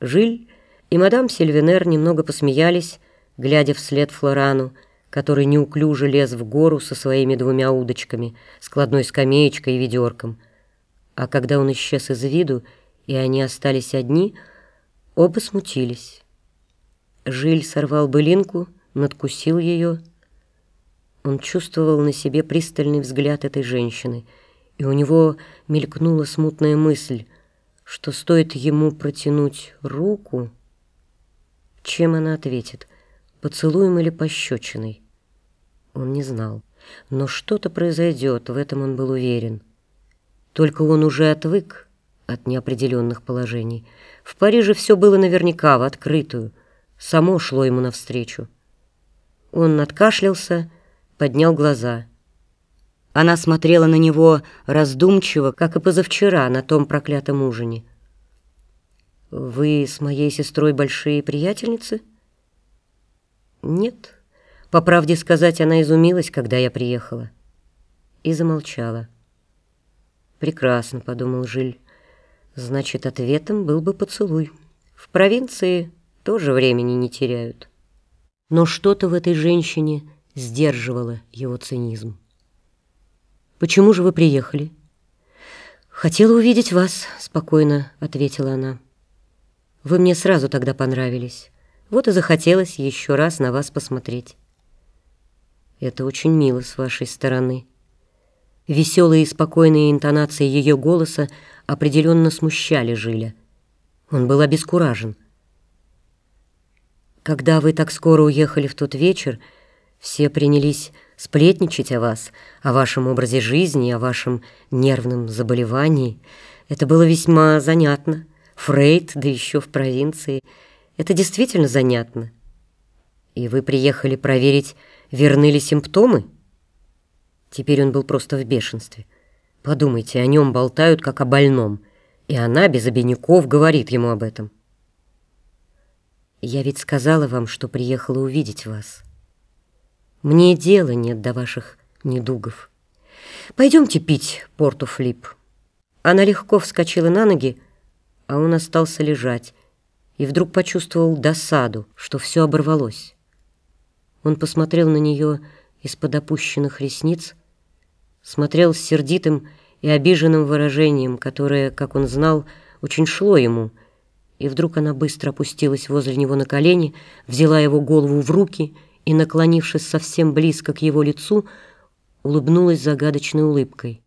Жиль и мадам Сильвенер немного посмеялись, глядя вслед Флорану, который неуклюже лез в гору со своими двумя удочками, складной скамеечкой и ведерком. А когда он исчез из виду, и они остались одни, оба смутились. Жиль сорвал былинку, надкусил ее. Он чувствовал на себе пристальный взгляд этой женщины, и у него мелькнула смутная мысль, что стоит ему протянуть руку, чем она ответит, поцелуем или пощечиной. Он не знал, но что-то произойдет, в этом он был уверен. Только он уже отвык от неопределенных положений. В Париже все было наверняка, в открытую, само шло ему навстречу. Он откашлялся, поднял глаза. Она смотрела на него раздумчиво, как и позавчера на том проклятом ужине. «Вы с моей сестрой большие приятельницы?» «Нет». По правде сказать, она изумилась, когда я приехала. И замолчала. «Прекрасно», — подумал Жиль. «Значит, ответом был бы поцелуй. В провинции тоже времени не теряют». Но что-то в этой женщине сдерживало его цинизм. «Почему же вы приехали?» «Хотела увидеть вас», — спокойно ответила она. «Вы мне сразу тогда понравились. Вот и захотелось еще раз на вас посмотреть». «Это очень мило с вашей стороны». Веселые и спокойные интонации ее голоса определенно смущали Жиля. Он был обескуражен. «Когда вы так скоро уехали в тот вечер, все принялись сплетничать о вас, о вашем образе жизни, о вашем нервном заболевании. Это было весьма занятно. Фрейд, да еще в провинции. Это действительно занятно. И вы приехали проверить, верны ли симптомы?» Теперь он был просто в бешенстве. Подумайте, о нем болтают, как о больном, и она без обиняков говорит ему об этом. «Я ведь сказала вам, что приехала увидеть вас. Мне дела нет до ваших недугов. Пойдемте пить порту флип». Она легко вскочила на ноги, а он остался лежать, и вдруг почувствовал досаду, что все оборвалось. Он посмотрел на нее из-под опущенных ресниц, смотрел с сердитым и обиженным выражением, которое, как он знал, очень шло ему, и вдруг она быстро опустилась возле него на колени, взяла его голову в руки и, наклонившись совсем близко к его лицу, улыбнулась загадочной улыбкой.